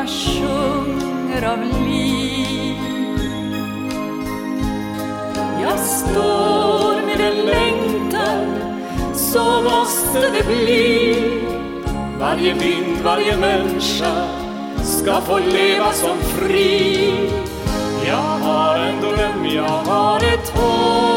Markerna sjunger av liv. Jag står med en längtan Så måste det bli. Varje vind, varje människa ska få leva som fri. Jag har en dröm, jag har ett hopp.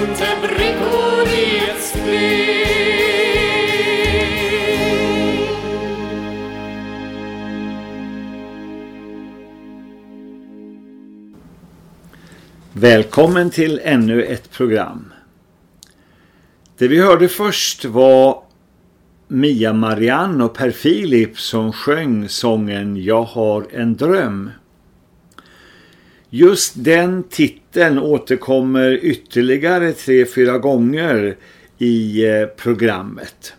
Inte brickor i ett spel Välkommen till ännu ett program. Det vi hörde först var Mia Marianne och Per Filip som sjöng sången Jag har en dröm. Just den titeln återkommer ytterligare tre, fyra gånger i eh, programmet.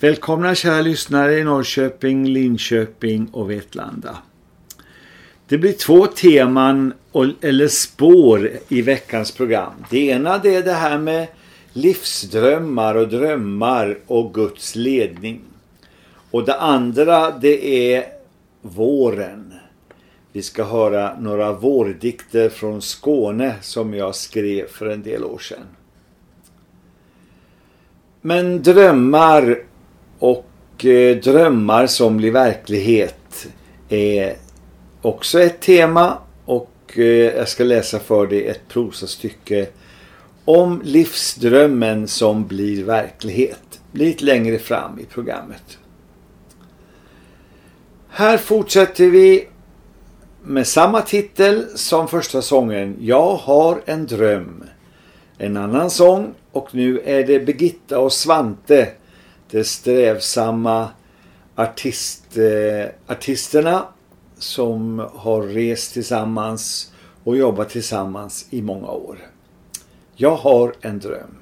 Välkomna kära lyssnare i Norrköping, Linköping och Vetlanda. Det blir två teman eller spår i veckans program. Det ena det är det här med livsdrömmar och drömmar och Guds ledning. Och det andra det är våren. Vi ska höra några vårdikter från Skåne som jag skrev för en del år sedan. Men drömmar och eh, drömmar som blir verklighet är också ett tema och eh, jag ska läsa för dig ett prosastycke om livsdrömmen som blir verklighet. Lite längre fram i programmet. Här fortsätter vi med samma titel som första sången Jag har en dröm. En annan sång och nu är det Birgitta och Svante, de strävsamma artist, eh, artisterna som har rest tillsammans och jobbat tillsammans i många år. Jag har en dröm.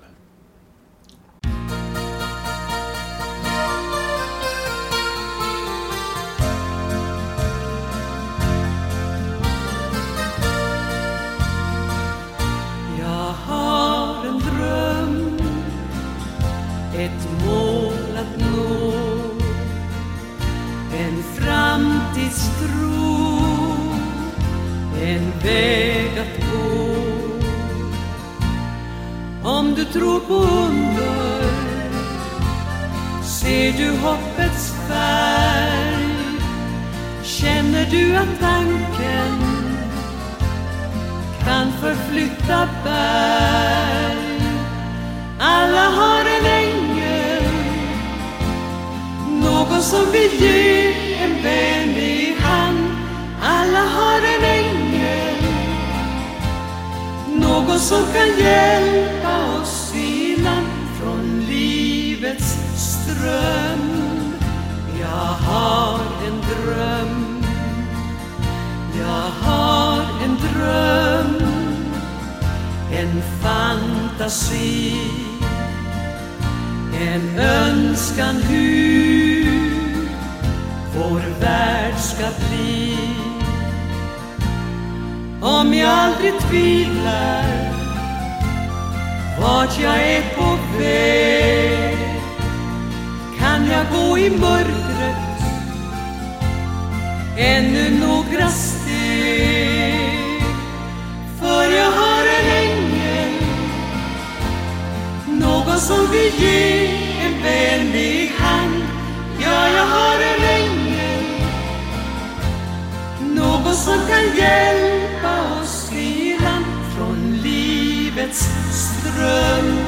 Livets ström.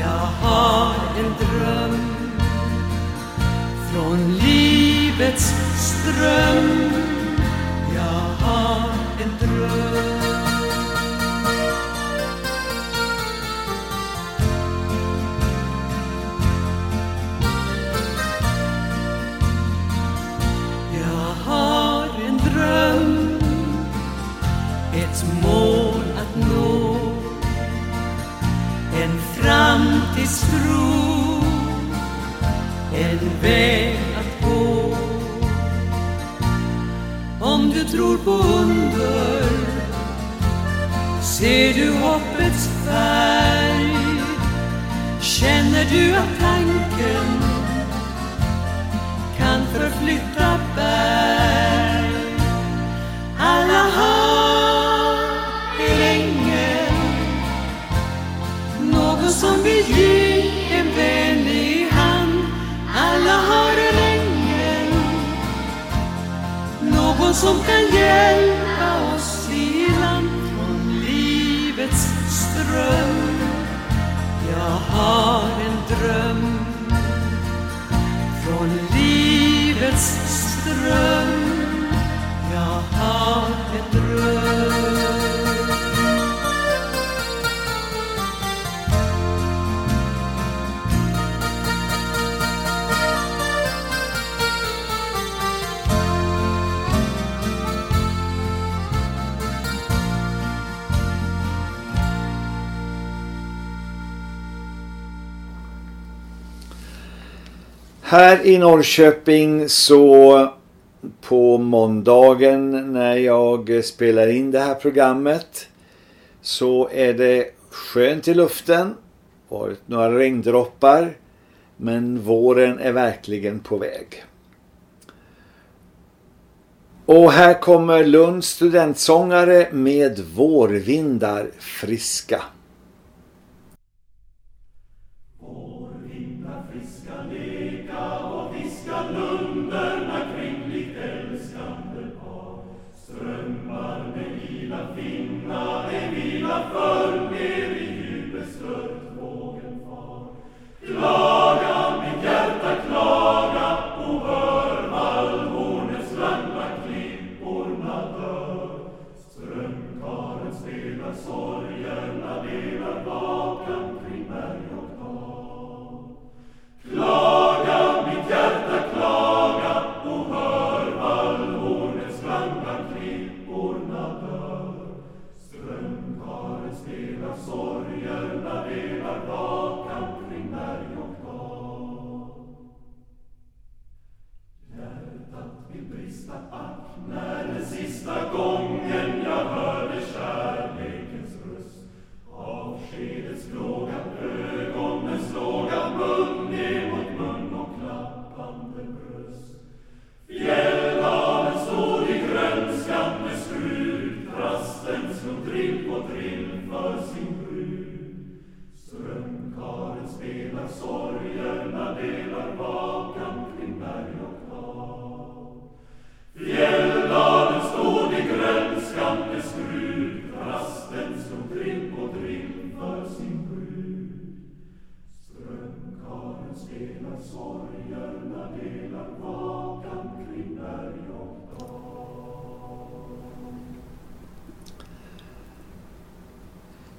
Jag har en dröm från livets ström. Jag har en dröm. Framtidstro en väg att gå? Om du tror på under Ser du hoppets färg? Känner du att tanken kan förflytta berg? Någon som vill ge en vänlig hand. Alla har en ängel Någon som kan hjälpa oss i land från livets ström. Jag har en dröm Från livets ström. Jag har en dröm. Här i Norrköping så på måndagen när jag spelar in det här programmet så är det skönt i luften. Varit några regndroppar men våren är verkligen på väg. Och här kommer Lunds studentsångare med Vårvindar friska.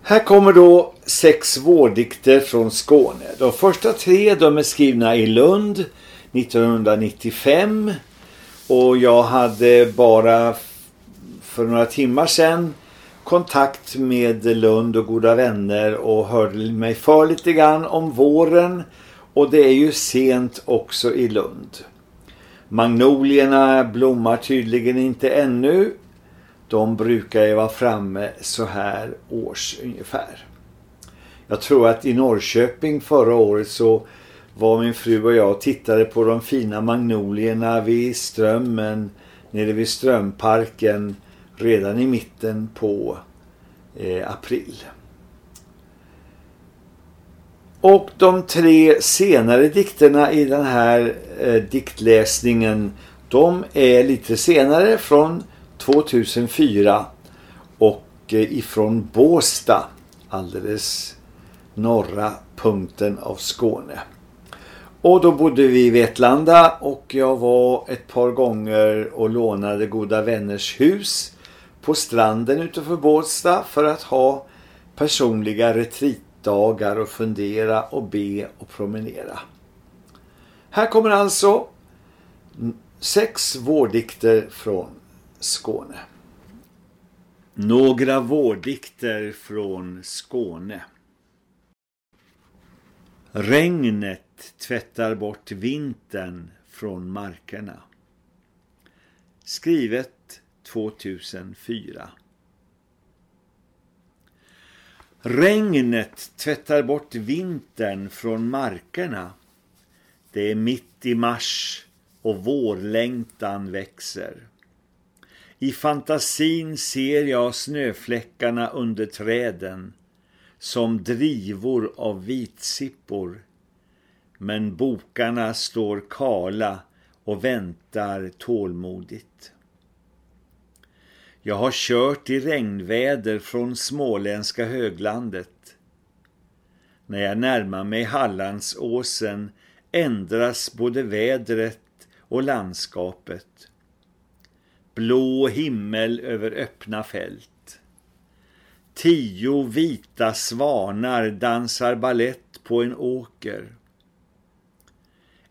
Här kommer då sex vårdikter från Skåne. De första tre de är skrivna i Lund 1995 och jag hade bara för några timmar sedan kontakt med Lund och goda vänner och hörde mig för lite grann om våren och det är ju sent också i Lund. Magnolierna blommar tydligen inte ännu de brukar ju vara framme så här års ungefär. Jag tror att i Norrköping förra året så var min fru och jag och tittade på de fina magnolierna vid strömmen nere vid strömparken redan i mitten på eh, april. Och de tre senare dikterna i den här eh, diktläsningen de är lite senare från 2004 och eh, ifrån Båsta, alldeles norra punkten av Skåne. Och då bodde vi i Vetlanda och jag var ett par gånger och lånade goda vänners hus på stranden utanför Båstad för att ha personliga retritdagar och fundera och be och promenera. Här kommer alltså sex vårdikter från Skåne. Några vårdikter från Skåne. Regnet tvättar bort vintern från markerna. Skrivet 2004. Regnet tvättar bort vintern från markerna. Det är mitt i mars och vårlängtan växer. I fantasin ser jag snöfläckarna under träden som drivor av vitsippor. Men bokarna står kala och väntar tålmodigt. Jag har kört i regnväder från småländska höglandet. När jag närmar mig Hallandsåsen ändras både vädret och landskapet blå himmel över öppna fält. Tio vita svanar dansar ballett på en åker.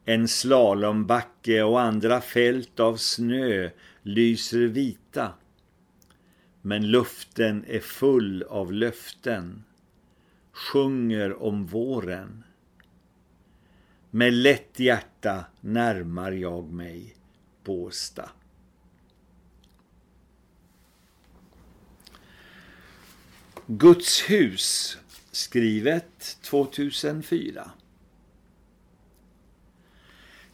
En slalombacke och andra fält av snö lyser vita. Men luften är full av löften. Sjunger om våren. Med lätt hjärta närmar jag mig Båsta. Guds hus skrivet 2004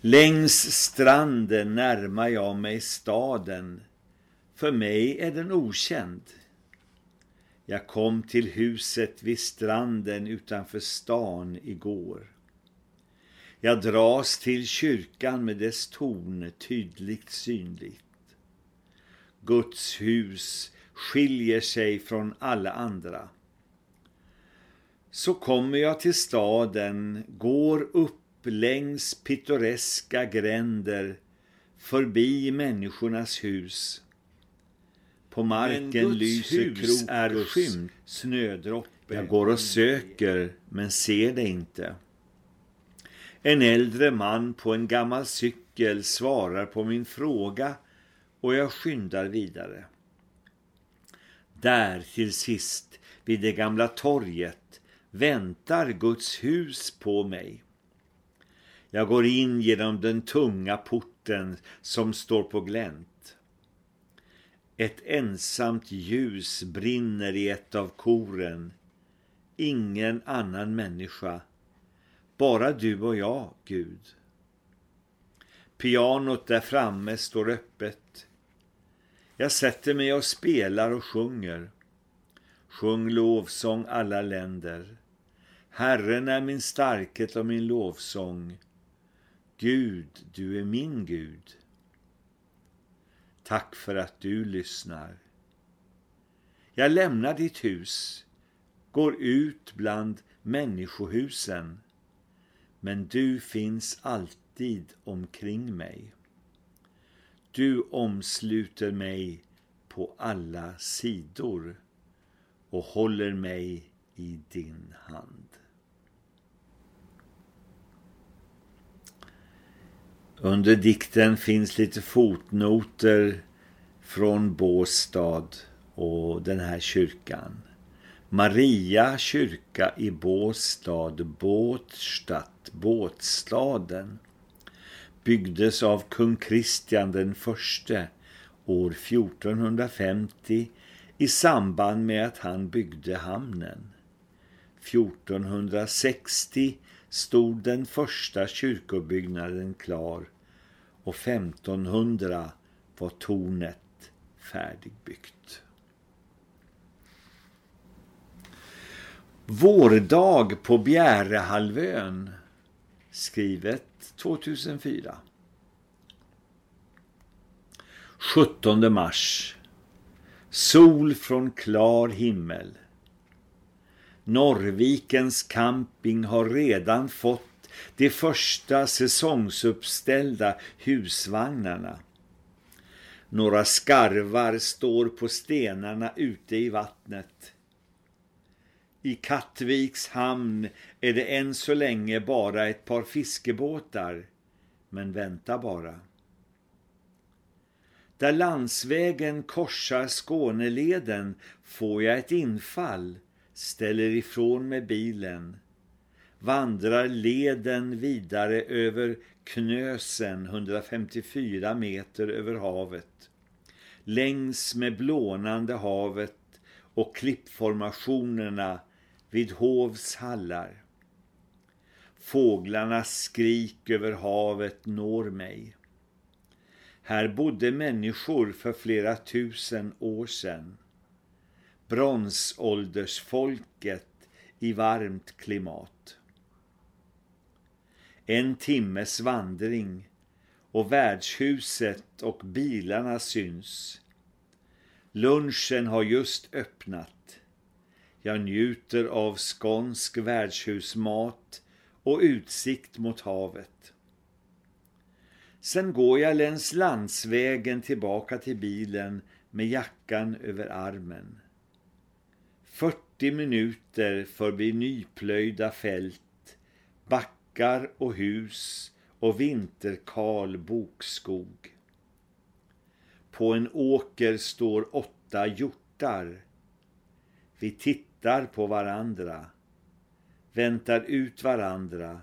Längs stranden närmar jag mig staden för mig är den okänd Jag kom till huset vid stranden utanför stan igår Jag dras till kyrkan med dess torn tydligt synligt Guds hus skiljer sig från alla andra. Så kommer jag till staden, går upp längs pittoreska gränder, förbi människornas hus. På marken lyser krokus, skymt. snödroppe. Jag går och söker, men ser det inte. En äldre man på en gammal cykel svarar på min fråga och jag skyndar vidare. Där till sist, vid det gamla torget, väntar Guds hus på mig. Jag går in genom den tunga porten som står på glänt. Ett ensamt ljus brinner i ett av koren. Ingen annan människa. Bara du och jag, Gud. Pianot där framme står öppet. Jag sätter mig och spelar och sjunger. Sjung lovsång alla länder. Herren är min starkhet och min lovsång. Gud, du är min Gud. Tack för att du lyssnar. Jag lämnar ditt hus, går ut bland människohusen, men du finns alltid omkring mig. Du omsluter mig på alla sidor och håller mig i din hand. Under dikten finns lite fotnoter från Båstad och den här kyrkan. Maria kyrka i Båstad, Båtstadt, Båtstaden byggdes av kung Kristian den förste år 1450 i samband med att han byggde hamnen. 1460 stod den första kyrkobyggnaden klar och 1500 var tornet färdigbyggt. Vårdag på Bjärehalvön skrivet 2004 17 mars. Sol från klar himmel. Norrvikens camping har redan fått de första säsongsuppställda husvagnarna. Några skarvar står på stenarna ute i vattnet. I Kattviks hamn är det än så länge bara ett par fiskebåtar, men vänta bara. Där landsvägen korsar Skåneleden får jag ett infall, ställer ifrån med bilen, vandrar leden vidare över Knösen 154 meter över havet, längs med blånande havet och klippformationerna vid Hovs hallar. Fåglarnas skrik över havet når mig. Här bodde människor för flera tusen år sedan. Bronsåldersfolket i varmt klimat. En timmes vandring och värdshuset och bilarna syns. Lunchen har just öppnat. Jag njuter av skånsk värdshusmat och utsikt mot havet. Sen går jag längs landsvägen tillbaka till bilen med jackan över armen. 40 minuter förbi nyplöjda fält, backar och hus och vinterkal bokskog. På en åker står åtta hjortar. Vi tittar på varandra, väntar ut varandra.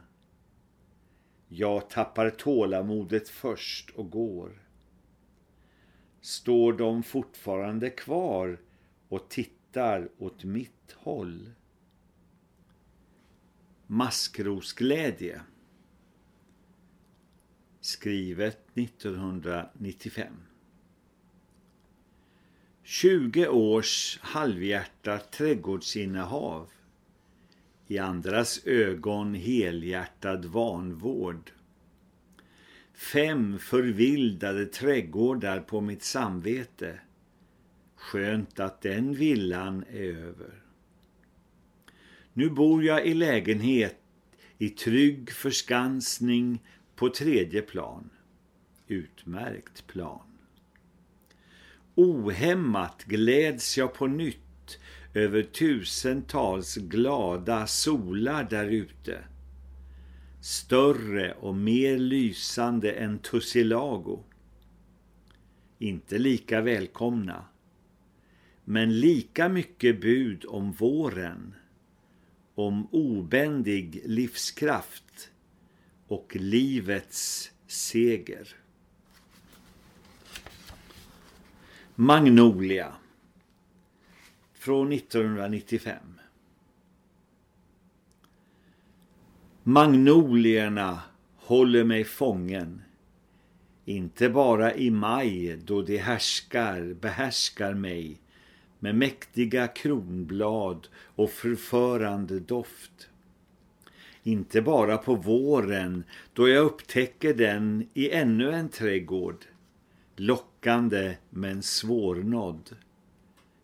Jag tappar tålamodet först och går. Står de fortfarande kvar och tittar åt mitt håll? Maskrosglädje Skrivet 1995 20 års halvhjärtat trädgårdsinnehav i andras ögon helhjärtad vanvård. Fem förvildade trädgårdar på mitt samvete. Skönt att den villan är över. Nu bor jag i lägenhet i trygg förskansning på tredje plan. Utmärkt plan. Ohämmat gläds jag på nytt över tusentals glada solar därute. Större och mer lysande än Tussilago. Inte lika välkomna, men lika mycket bud om våren, om obändig livskraft och livets seger. Magnolia från 1995 Magnolierna håller mig fången inte bara i maj då de härskar, behärskar mig med mäktiga kronblad och förförande doft. Inte bara på våren då jag upptäcker den i ännu en trädgård lockande men svårnådd.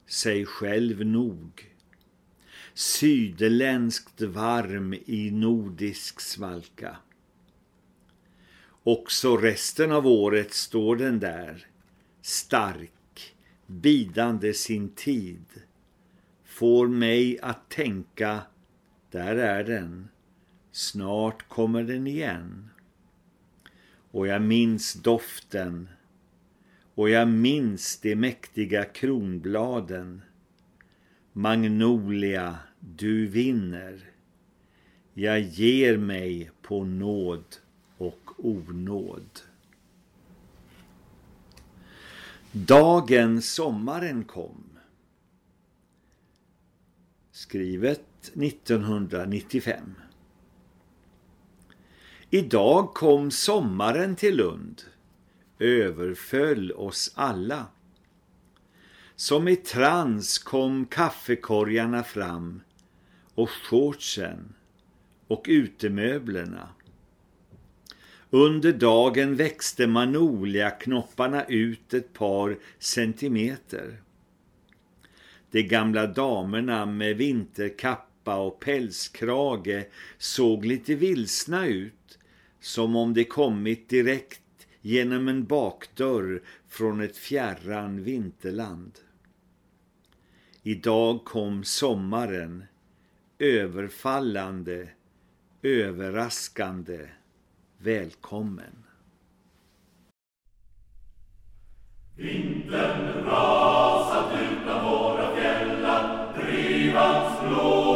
Säg själv nog. Sydländskt varm i nordisk svalka. Också resten av året står den där, stark, bidande sin tid. Får mig att tänka, där är den, snart kommer den igen. Och jag minns doften och jag minns de mäktiga kronbladen. Magnolia, du vinner. Jag ger mig på nåd och onåd. Dagen sommaren kom. Skrivet 1995. Idag kom sommaren till Lund överföll oss alla. Som i trans kom kaffekorgarna fram och shortsen och utemöblerna. Under dagen växte manoliaknopparna ut ett par centimeter. De gamla damerna med vinterkappa och pälskrage såg lite vilsna ut, som om de kommit direkt genom en bakdörr från ett fjärran vinterland. Idag kom sommaren, överfallande, överraskande, välkommen. Vintern rasat ut bland våra fjällar, drivans blå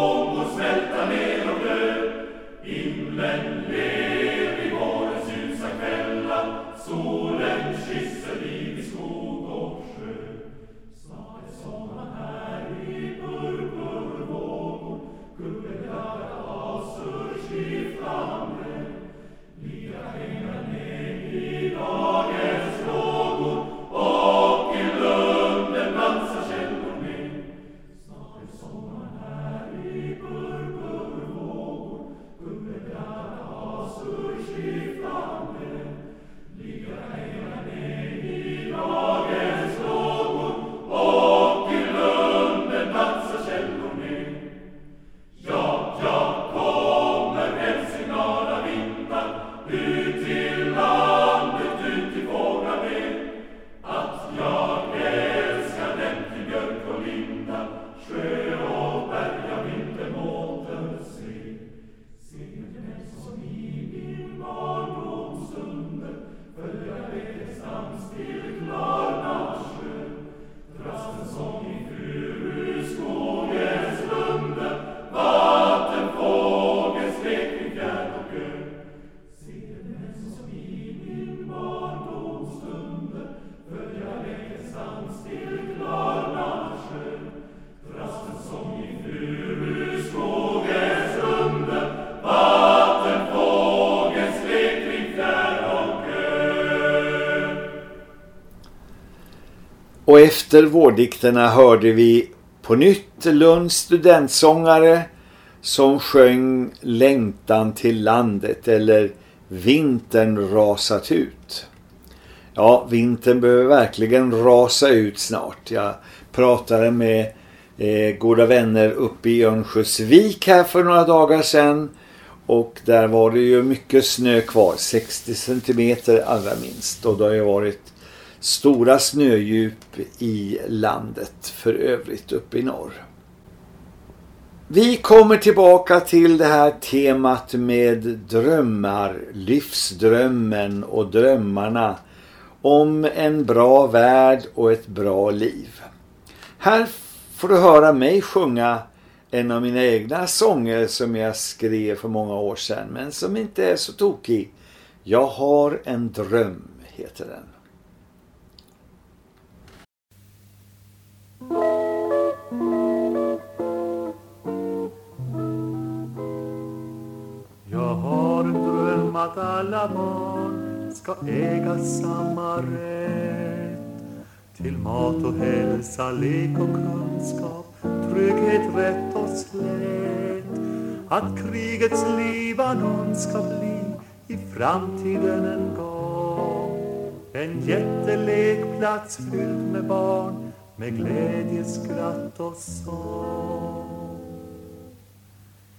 Och efter vårdikterna hörde vi på nytt Lunds studentsångare som sjöng Längtan till landet eller Vintern rasat ut. Ja, vintern behöver verkligen rasa ut snart. Jag pratade med eh, goda vänner uppe i Örnsköldsvik här för några dagar sedan. Och där var det ju mycket snö kvar, 60 centimeter allra minst. Och det har ju varit stora snödjup i landet för övrigt uppe i norr. Vi kommer tillbaka till det här temat med drömmar, livsdrömmen och drömmarna om en bra värld och ett bra liv. Här får du höra mig sjunga en av mina egna sånger som jag skrev för många år sedan men som inte är så tokig. Jag har en dröm heter den. Jag har en dröm att alla barn ska äga samma rätt till mat och hälsa, lek och kunskap, trygghet, rätt och slätt. Att krigets Libanon ska bli i framtiden en gång en jättelekplats fylld med barn med glädje, skratt och sång.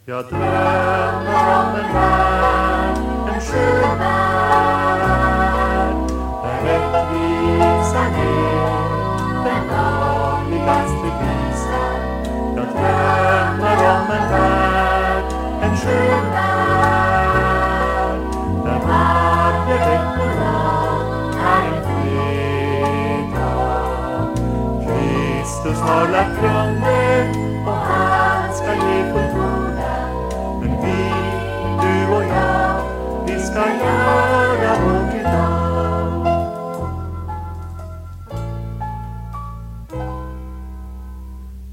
Jag drömmer om en värld, en skön värld där rättvisan är den vanligaste visan. Jag drömmer om en värld, en skön har lagt grunden och han ska ge fullbordan. Men vi, du och jag, vi ska göra vårt idag.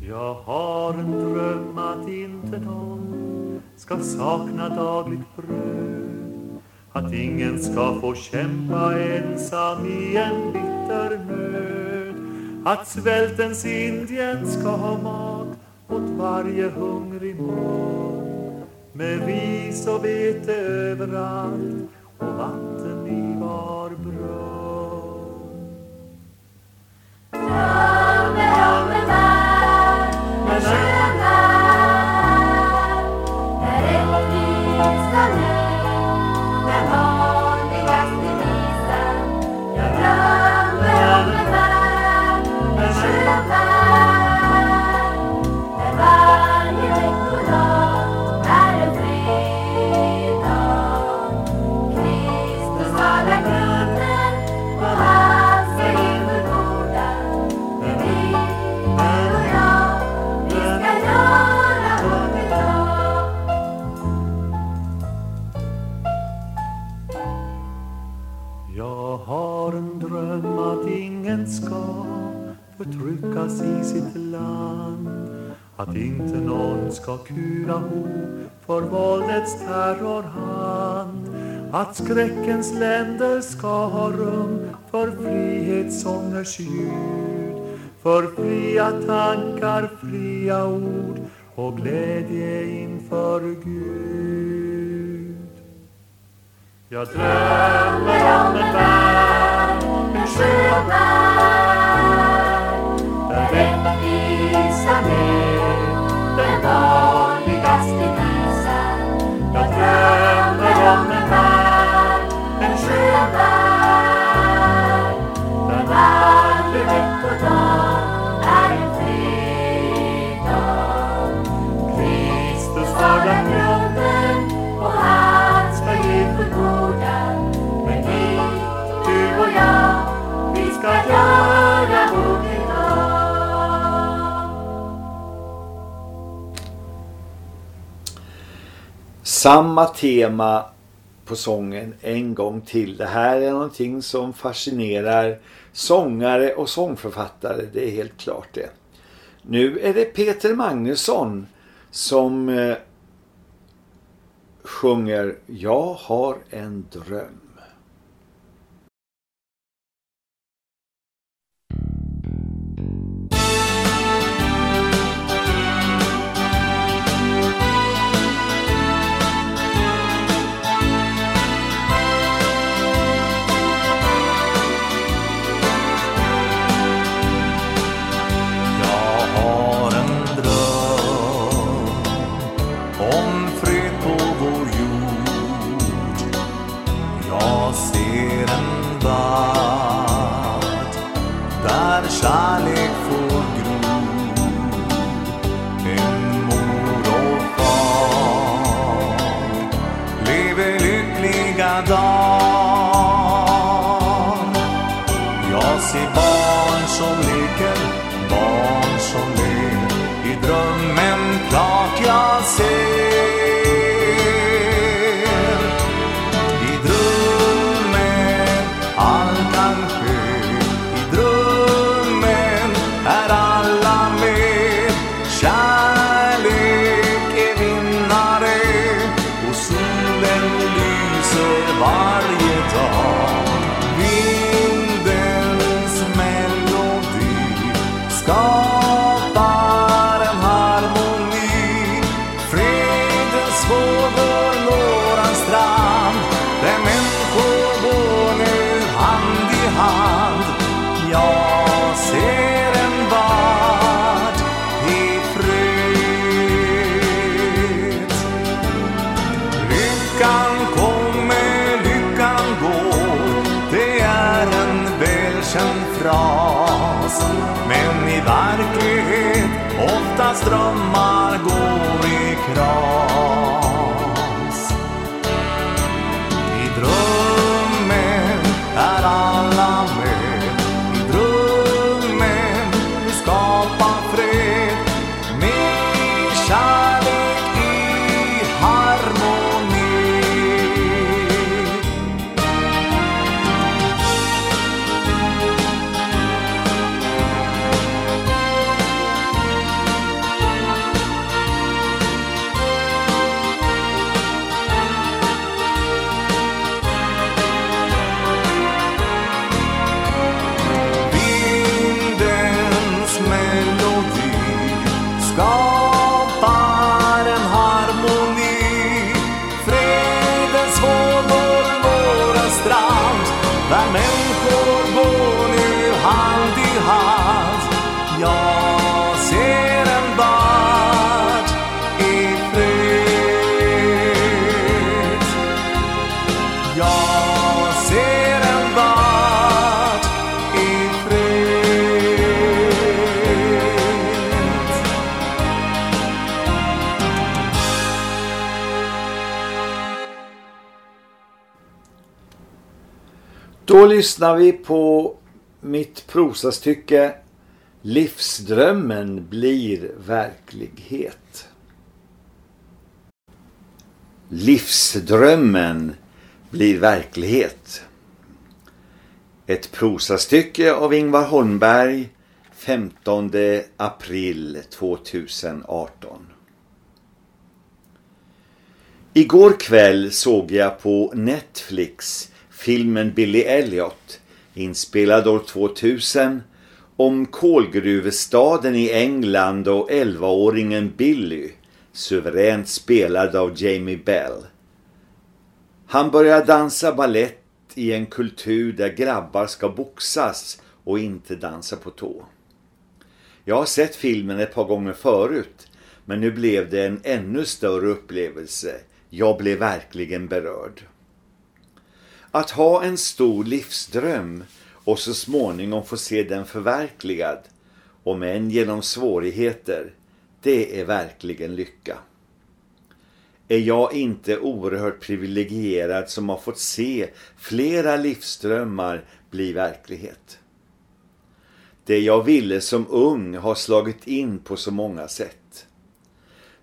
Jag har en dröm att inte någon ska sakna dagligt bröd. Att ingen ska få kämpa ensam i en. Att svältens Indien ska ha mat åt varje hungrig mun. Med ris och vete överallt och vatten Jag har en dröm att ingen ska förtryckas i sitt land. Att inte någon ska kura ho för våldets terrorhand Att skräckens länder ska ha rum för frihetssångers ljud. För fria tankar, fria ord och glädje inför Gud. Jag drömmer om en värld, en skön värld där rättvisan är den vanligaste visan. Jag drömmer om en värld, en skön värld där varje Samma tema på sången en gång till. Det här är någonting som fascinerar sångare och sångförfattare, det är helt klart det. Nu är det Peter Magnusson som eh, sjunger Jag har en dröm. Lyssnar vi på mitt prosastycke Livsdrömmen blir verklighet. Livsdrömmen blir verklighet. Ett prosastycke av Ingvar Holmberg 15 april 2018. Igår kväll såg jag på Netflix filmen Billy Elliot inspelad år 2000 om kolgruvestaden i England och 11-åringen Billy suveränt spelad av Jamie Bell. Han börjar dansa ballett i en kultur där grabbar ska boxas och inte dansa på tå. Jag har sett filmen ett par gånger förut men nu blev det en ännu större upplevelse. Jag blev verkligen berörd. Att ha en stor livsdröm och så småningom få se den förverkligad, om än genom svårigheter, det är verkligen lycka. Är jag inte oerhört privilegierad som har fått se flera livsdrömmar bli verklighet? Det jag ville som ung har slagit in på så många sätt.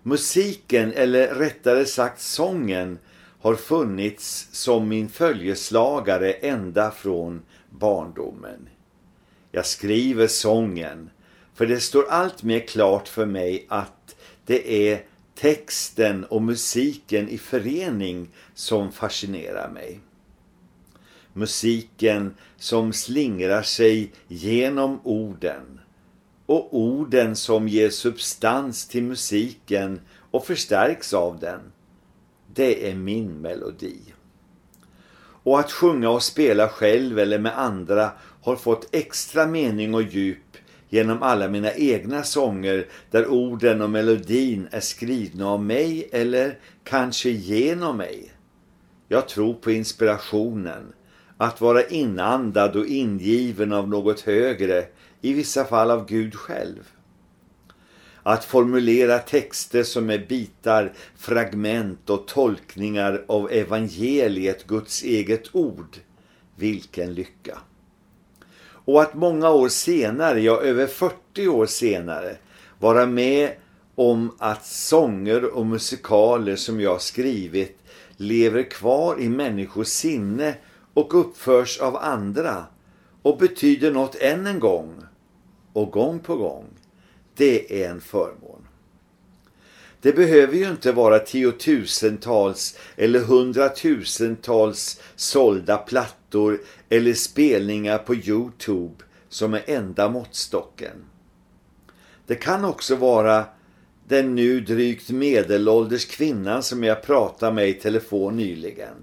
Musiken, eller rättare sagt sången, har funnits som min följeslagare ända från barndomen. Jag skriver sången för det står allt mer klart för mig att det är texten och musiken i förening som fascinerar mig. Musiken som slingrar sig genom orden och orden som ger substans till musiken och förstärks av den. Det är min melodi. Och att sjunga och spela själv eller med andra har fått extra mening och djup genom alla mina egna sånger där orden och melodin är skrivna av mig eller kanske genom mig. Jag tror på inspirationen, att vara inandad och ingiven av något högre, i vissa fall av Gud själv att formulera texter som är bitar, fragment och tolkningar av evangeliet, Guds eget ord. Vilken lycka! Och att många år senare, ja över 40 år senare, vara med om att sånger och musikaler som jag skrivit lever kvar i människors sinne och uppförs av andra och betyder något än en gång och gång på gång. Det är en förmån. Det behöver ju inte vara tiotusentals eller hundratusentals sålda plattor eller spelningar på Youtube som är enda måttstocken. Det kan också vara den nu drygt medelålders kvinnan som jag pratade med i telefon nyligen.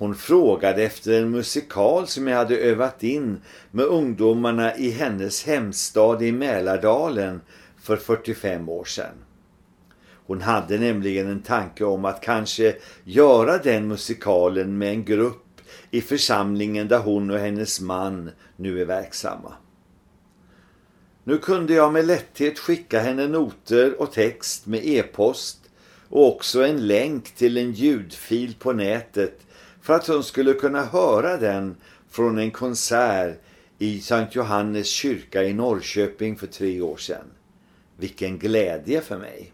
Hon frågade efter en musikal som jag hade övat in med ungdomarna i hennes hemstad i Mälardalen för 45 år sedan. Hon hade nämligen en tanke om att kanske göra den musikalen med en grupp i församlingen där hon och hennes man nu är verksamma. Nu kunde jag med lätthet skicka henne noter och text med e-post och också en länk till en ljudfil på nätet för att hon skulle kunna höra den från en konsert i Sankt Johannes kyrka i Norrköping för tre år sedan. Vilken glädje för mig!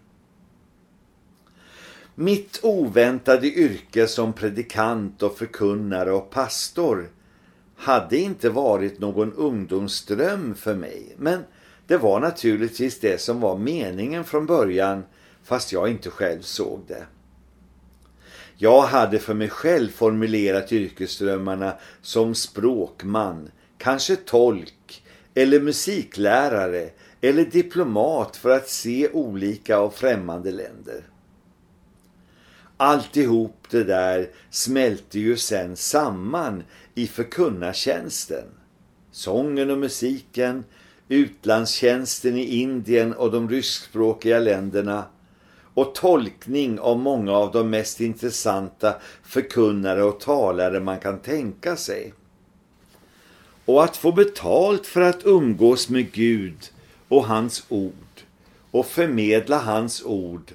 Mitt oväntade yrke som predikant och förkunnare och pastor hade inte varit någon ungdomsdröm för mig. Men det var naturligtvis det som var meningen från början fast jag inte själv såg det. Jag hade för mig själv formulerat yrkesdrömmarna som språkman, kanske tolk eller musiklärare eller diplomat för att se olika och främmande länder. Alltihop det där smälte ju sen samman i förkunnartjänsten. Sången och musiken, utlandstjänsten i Indien och de ryskspråkiga länderna och tolkning av många av de mest intressanta förkunnare och talare man kan tänka sig. Och att få betalt för att umgås med Gud och hans ord och förmedla hans ord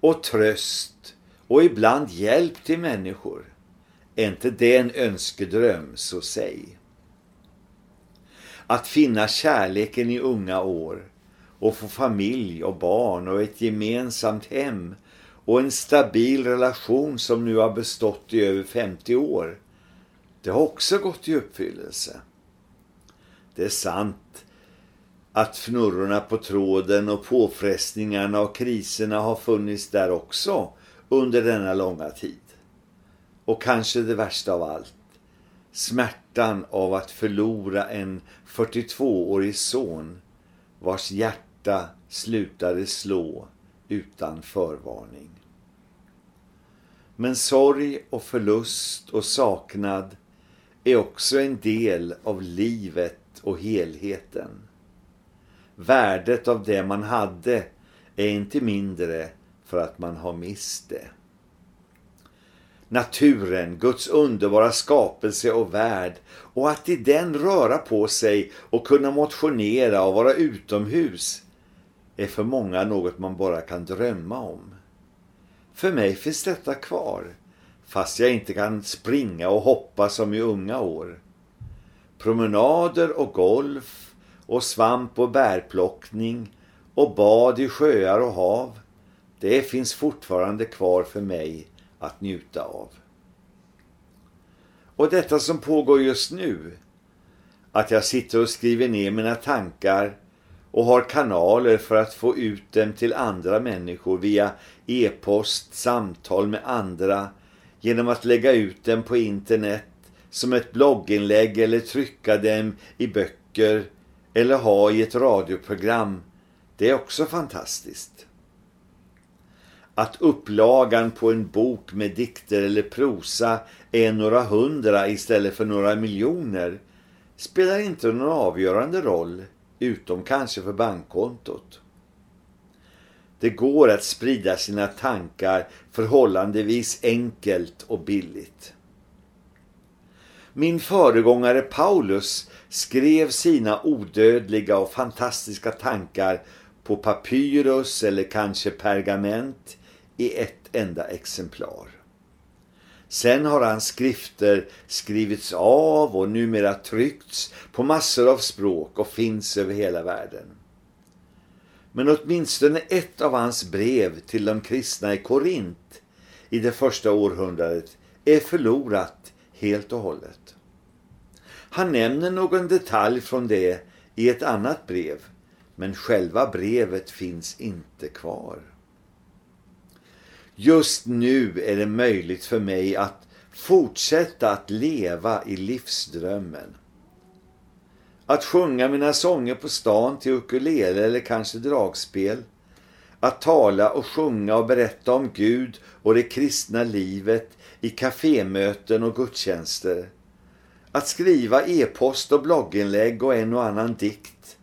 och tröst och ibland hjälp till människor. Är inte det en önskedröm, så säg. Att finna kärleken i unga år och få familj och barn och ett gemensamt hem och en stabil relation som nu har bestått i över 50 år. Det har också gått i uppfyllelse. Det är sant att fnurrorna på tråden och påfrestningarna och kriserna har funnits där också under denna långa tid. Och kanske det värsta av allt, smärtan av att förlora en 42-årig son vars hjärta slutade slå utan förvarning. Men sorg och förlust och saknad är också en del av livet och helheten. Värdet av det man hade är inte mindre för att man har mist det. Naturen, Guds underbara skapelse och värld och att i den röra på sig och kunna motionera och vara utomhus är för många något man bara kan drömma om. För mig finns detta kvar, fast jag inte kan springa och hoppa som i unga år. Promenader och golf och svamp och bärplockning och bad i sjöar och hav det finns fortfarande kvar för mig att njuta av. Och detta som pågår just nu, att jag sitter och skriver ner mina tankar och har kanaler för att få ut dem till andra människor via e-post, samtal med andra, genom att lägga ut dem på internet som ett blogginlägg eller trycka dem i böcker eller ha i ett radioprogram. Det är också fantastiskt att upplagan på en bok med dikter eller prosa är några hundra istället för några miljoner spelar inte någon avgörande roll, utom kanske för bankkontot. Det går att sprida sina tankar förhållandevis enkelt och billigt. Min föregångare Paulus skrev sina odödliga och fantastiska tankar på papyrus eller kanske pergament i ett enda exemplar. Sen har hans skrifter skrivits av och numera tryckts på massor av språk och finns över hela världen. Men åtminstone ett av hans brev till de kristna i Korint i det första århundradet är förlorat helt och hållet. Han nämner någon detalj från det i ett annat brev, men själva brevet finns inte kvar. Just nu är det möjligt för mig att fortsätta att leva i livsdrömmen. Att sjunga mina sånger på stan till ukulele eller kanske dragspel. Att tala och sjunga och berätta om Gud och det kristna livet i kafémöten och gudstjänster. Att skriva e-post och blogginlägg och en och annan dikt.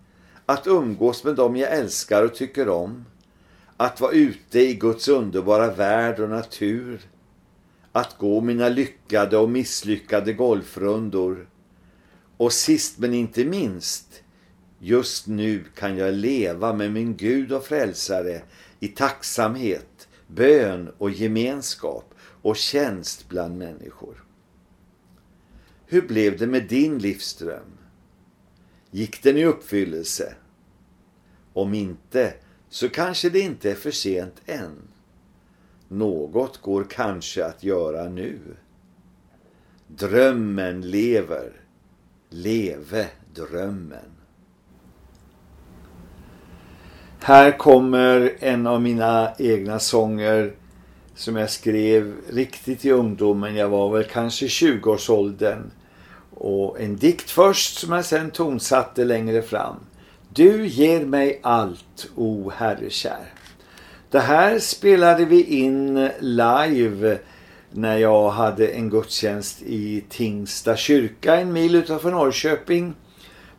Att umgås med dem jag älskar och tycker om. Att vara ute i Guds underbara värld och natur. Att gå mina lyckade och misslyckade golfrundor. Och sist men inte minst, just nu kan jag leva med min Gud och frälsare i tacksamhet, bön och gemenskap och tjänst bland människor. Hur blev det med din livsdröm? Gick den i uppfyllelse? Om inte, så kanske det inte är för sent än. Något går kanske att göra nu. Drömmen lever. Leve drömmen. Här kommer en av mina egna sånger som jag skrev riktigt i ungdomen. Jag var väl kanske 20-årsåldern. Och en dikt först som jag sen tonsatte längre fram. Du ger mig allt, o Herre kär. Det här spelade vi in live när jag hade en gudstjänst i Tingsta kyrka en mil utanför Norrköping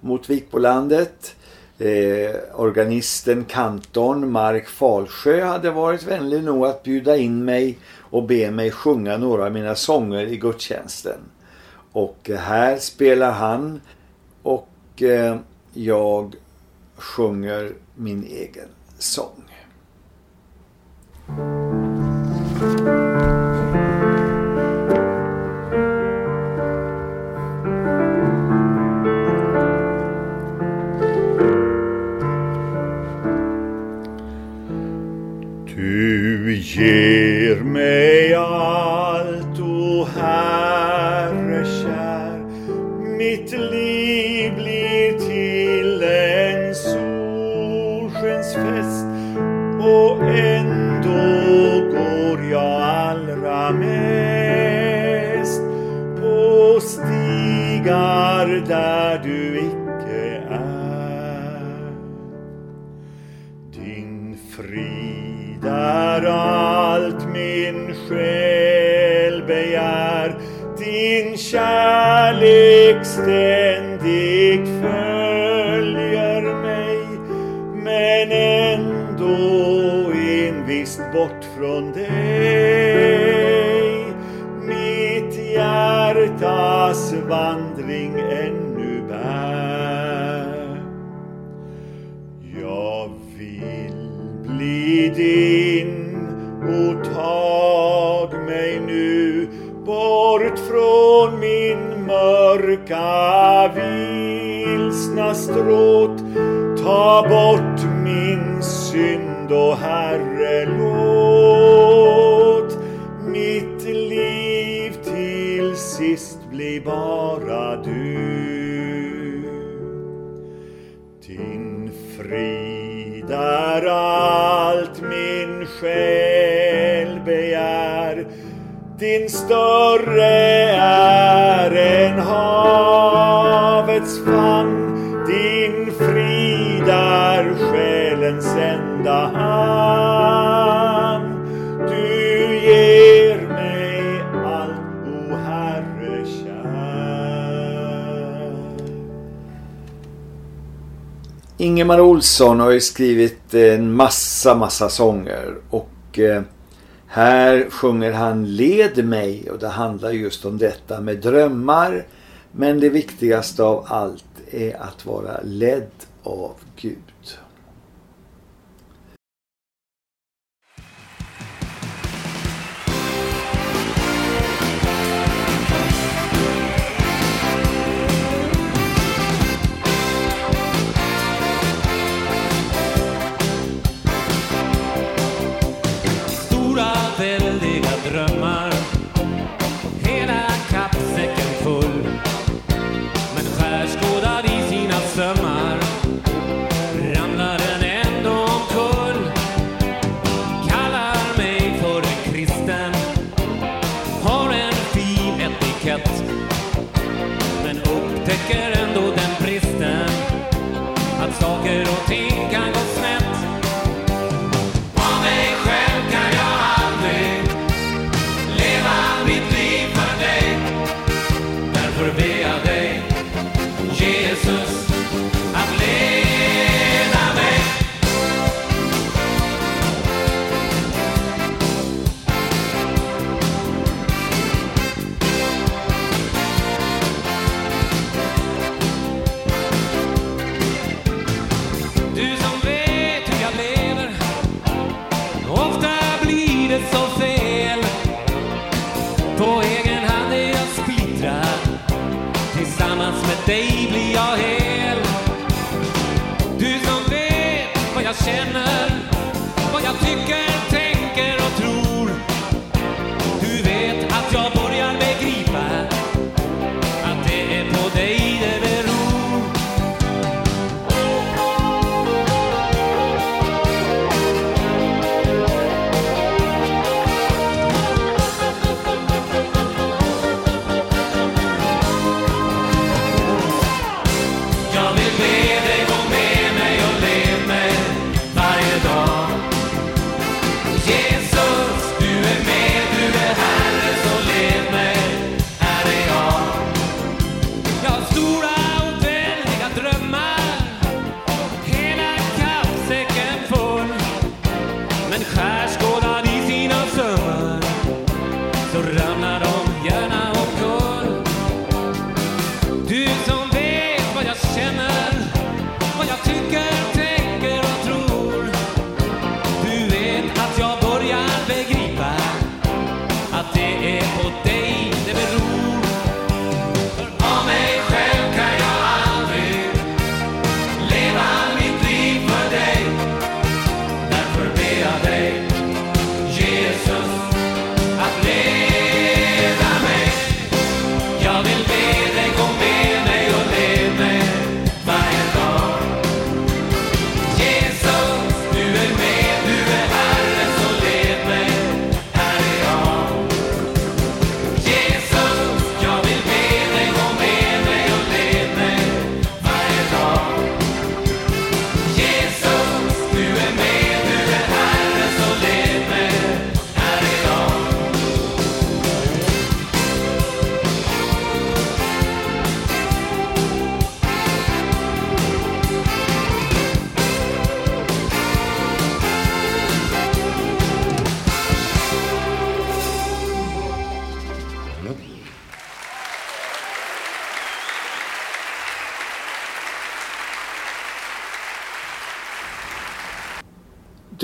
mot Vikbolandet. Eh, organisten kantorn Mark Falsjö hade varit vänlig nog att bjuda in mig och be mig sjunga några av mina sånger i gudstjänsten. Och här spelar han och eh, jag sjunger min egen sång. Du ger mig allt, o Herre kär. Mitt liv blir och ändå går jag allra mest på stigar där du icke är. Din frid är allt min själ begär Din kärlek ständigt vandring ännu bär jag vill bli din och tag mig nu bort från min mörka vilsna stråt. Ta bort Din större är än havets famn. Din frid är själens enda hamn. Du ger mig allt, o Herre kär. Ingemar Olsson har ju skrivit en massa, massa sånger och eh, här sjunger han Led mig och det handlar just om detta med drömmar men det viktigaste av allt är att vara ledd av Gud.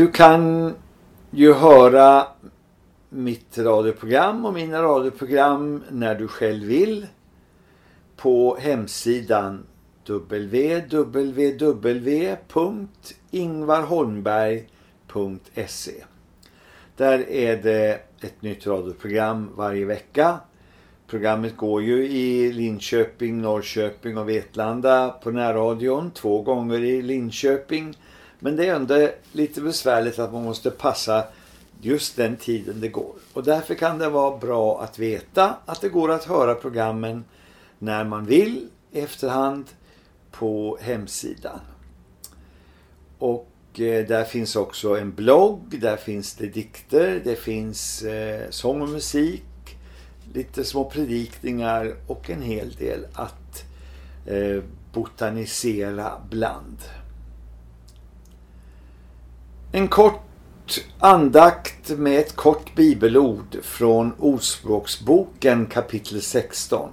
Du kan ju höra mitt radioprogram och mina radioprogram när du själv vill på hemsidan www.ingvarholmberg.se Där är det ett nytt radioprogram varje vecka. Programmet går ju i Linköping, Norrköping och Vetlanda på närradion två gånger i Linköping. Men det är ändå lite besvärligt att man måste passa just den tiden det går. Och därför kan det vara bra att veta att det går att höra programmen när man vill i efterhand på hemsidan. Och eh, där finns också en blogg, där finns det dikter, det finns eh, sång och musik, lite små predikningar och en hel del att eh, botanisera bland. En kort andakt med ett kort bibelord från Ordspråksboken kapitel 16.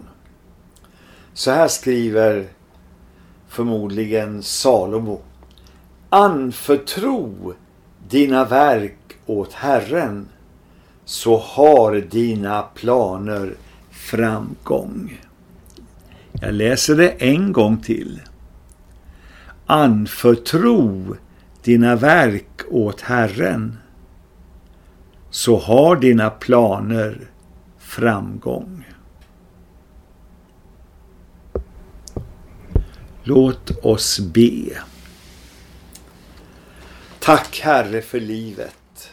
Så här skriver förmodligen Salomo. Anförtro dina verk åt Herren så har dina planer framgång. Jag läser det en gång till. Anförtro dina verk åt Herren så har dina planer framgång. Låt oss be. Tack Herre för livet.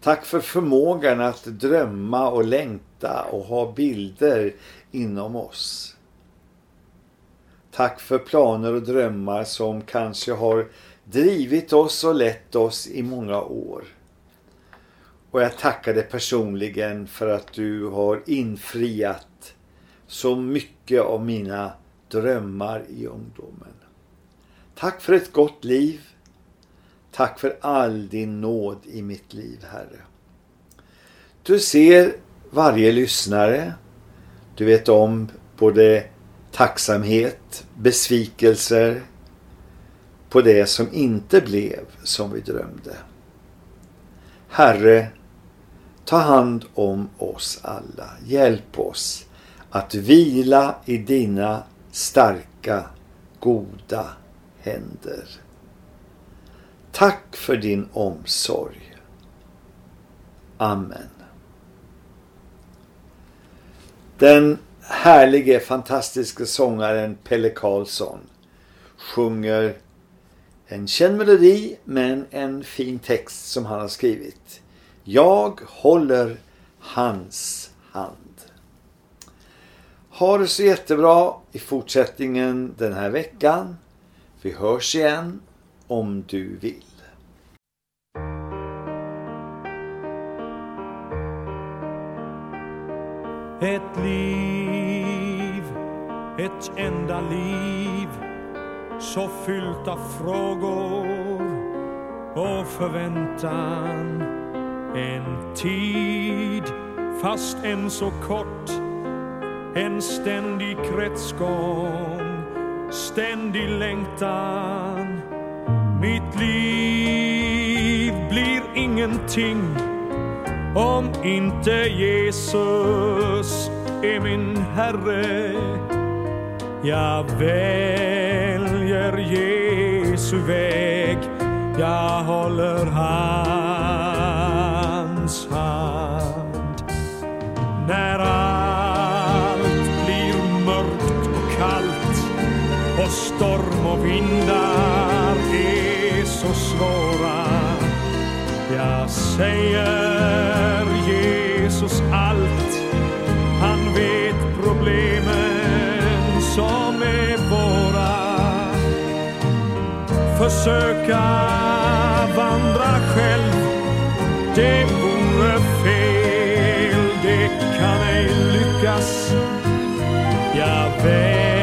Tack för förmågan att drömma och längta och ha bilder inom oss. Tack för planer och drömmar som kanske har drivit oss och lett oss i många år. Och jag tackar dig personligen för att du har infriat så mycket av mina drömmar i ungdomen. Tack för ett gott liv. Tack för all din nåd i mitt liv, Herre. Du ser varje lyssnare. Du vet om både tacksamhet, besvikelser på det som inte blev som vi drömde. Herre, ta hand om oss alla. Hjälp oss att vila i dina starka, goda händer. Tack för din omsorg. Amen. Den härlige, fantastiska sångaren Pelle Karlsson sjunger en känd melodi men en fin text som han har skrivit. Jag håller hans hand. Ha det så jättebra i fortsättningen den här veckan. Vi hörs igen om du vill. Ett liv, ett enda liv så fyllt av frågor och förväntan. En tid, fast än så kort, en ständig kretsgång, ständig längtan. Mitt liv blir ingenting om inte Jesus är min Herre. Jag vet Jesu väg, jag håller hans hand. När allt blir mörkt och kallt och storm och vindar är så svåra jag säger Försöka vandra själv. Det vore fel Det kan ej lyckas. Jag vet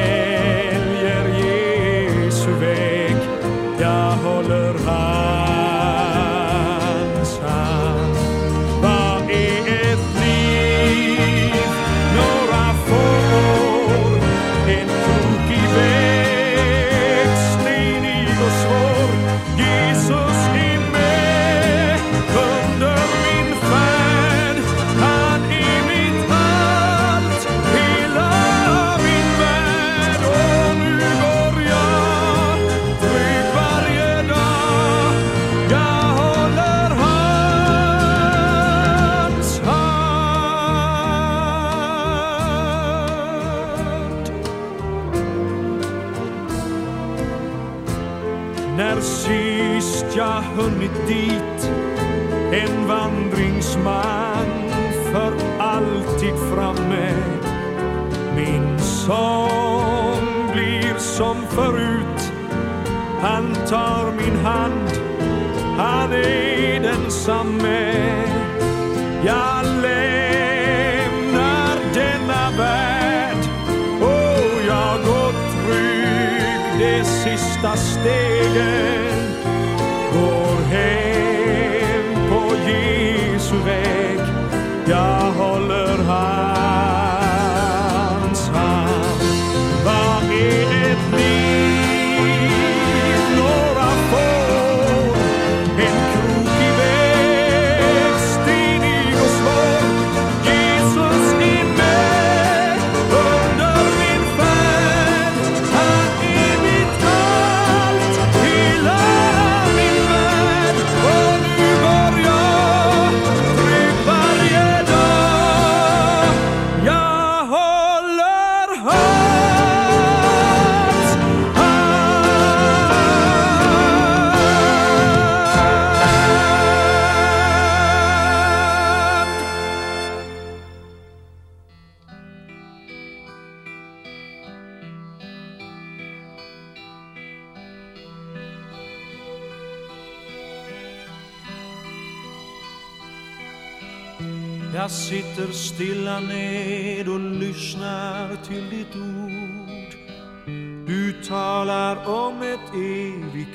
sist jag hunnit dit. En vandringsman för alltid framme. Min sång blir som förut. Han tar min hand. Han är densamme. Jag stegen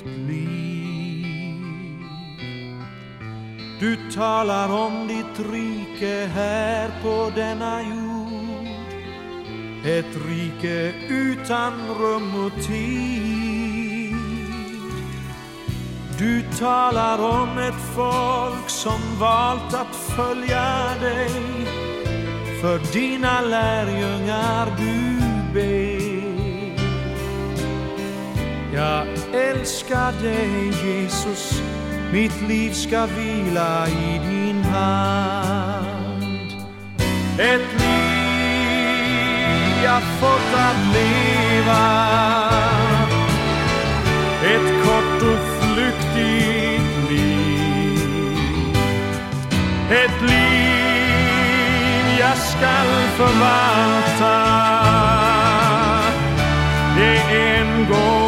liv. Du talar om ditt rike här på denna jord. Ett rike utan rum och tid. Du talar om ett folk som valt att följa dig. För dina lärjungar du ber. Jag älskar dig Jesus, mitt liv ska vila i din hand. Ett liv jag fått att leva ett kort och flyktigt liv. Ett liv jag skall förvalta. Det är en gång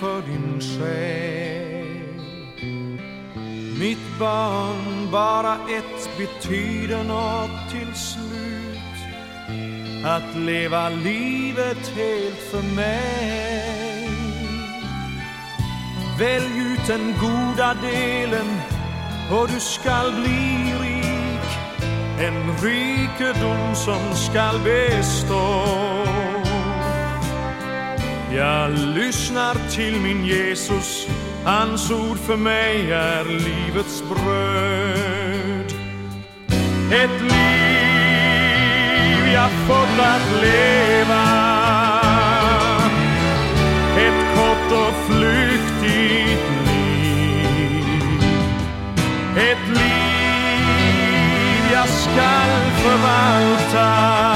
för din själ. Mitt barn, bara ett betyder nåt till slut. Att leva livet helt för mig. Välj ut den goda delen och du skall bli rik. En rikedom som skall bestå. Jag lyssnar till min Jesus. Hans ord för mig är livets bröd. Ett liv jag fått att leva. Ett kort och flyktigt liv. Ett liv jag skall förvalta.